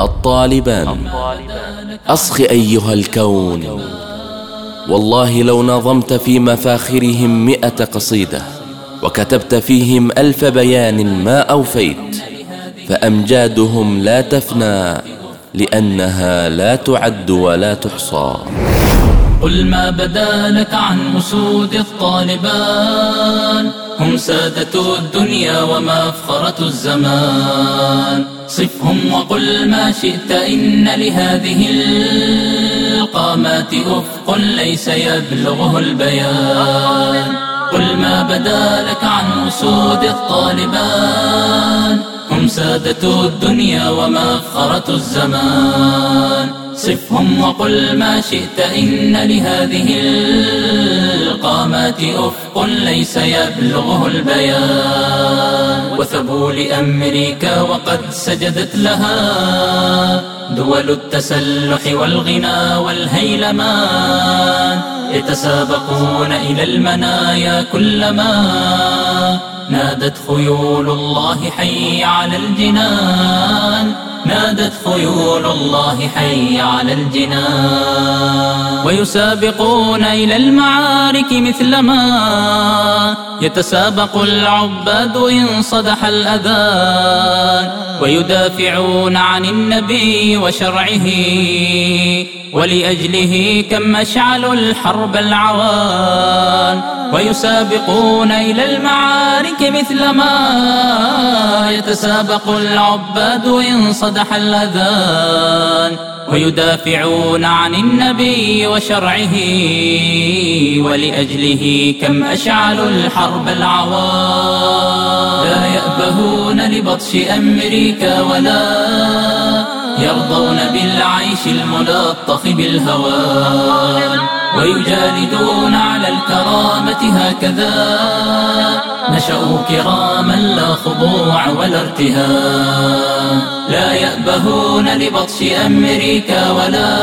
الطالبان. أصخ أيها الكون. والله لو نظمت في مفاخرهم مئة قصيدة وكتبت فيهم ألف بيان ما أوفيت فأمجادهم لا تفنى لأنها لا تعد ولا تحصى. قل ما بدا لك عن أسود الطالبان هم سادة الدنيا ومفخرة الزمان. صفهم وقل ما شئت إن لهذه القامات أفق ليس يبلغه البيان. قل ما بدا لك عن أسود الطالبان هم سادة الدنيا ومفخرة الزمان. صفهم وقل ما شئت إن لهذه القامات أفق ليس يبلغه البيان. وثبوا لأمريكا وقد سجدت لها دول التسلح والغنى والهيلمان يتسابقون إلى المنايا كلما نادت خيول الله حي على الجنان. نادت خيول الله حي على الجنان. ويسابقون إلى المعارك مثلما يتسابق العباد إن صدح الأذان ويدافعون عن النبي وشرعه ولأجله كم أشعلوا الحرب العوان ويسابقون إلى المعارك مثلما يتسابق العباد إن صدح الأذان ويدافعون عن النبي وشرعه ولأجله كم أشعلوا الحرب العوان لا يأبهون لبطش أمريكا ولا يرضون بالعيش الملطخ بالهوان ويجالدون على الكرامة هكذا. نشأوا كراما لا خضوع ولا ارتهاب لا يأبهون لبطش أمريكا ولا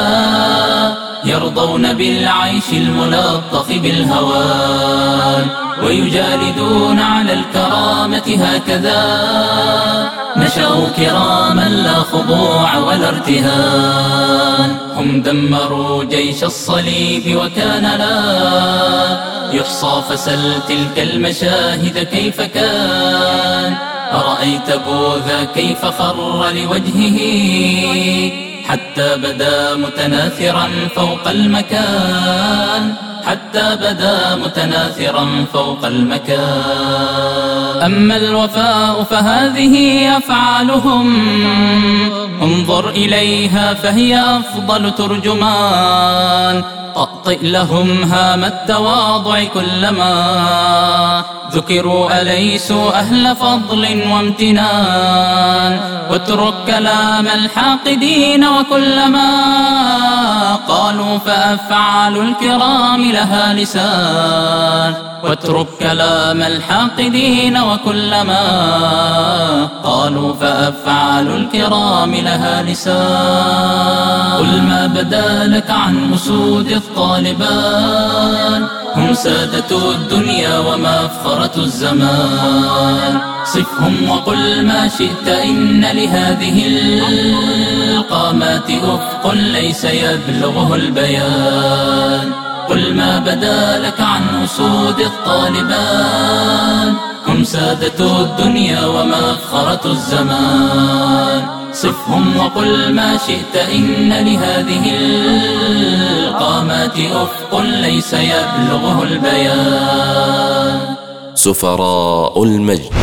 يرضون بالعيش الملطخ بالهوان ويجالدون على الكرامة هكذا. نشأوا كراما لا خضوع ولا ارتهان. هم دمروا جيش الصليب وكان لا يحصى فسل تلك المشاهد كيف كان. أرأيت بوذا كيف خر لوجهه حتى بدا متناثرا فوق المكان. حتى بدا متناثرا فوق المكان. أما الوفاء فهذه أفعالهم. انظر إليها فهي أفضل ترجمان. طأطئ لهم هام التواضع كلما ذكروا أليسوا أهل فضل وامتنان. واترك كلام الحاقدين وكلما قالوا فأفعال الكرام لها لسان. واترك كلام الحاقدين وكلما قالوا فأفعال الكرام لها لسان. قل ما بدا لك عن أسود الطالبان؟ هم سادة الدنيا ومفخرة الزمان. صفهم وقل ما شئت إن لهذه القامات أفق ليس يبلغه البيان. قل ما بدا لك عن أسود الطالبان؟ هم سادة الدنيا ومفخرة الزمان. صفهم وقل ما شئت إن لهذه القامات أفق ليس يبلغه البيان. سفراء المجد.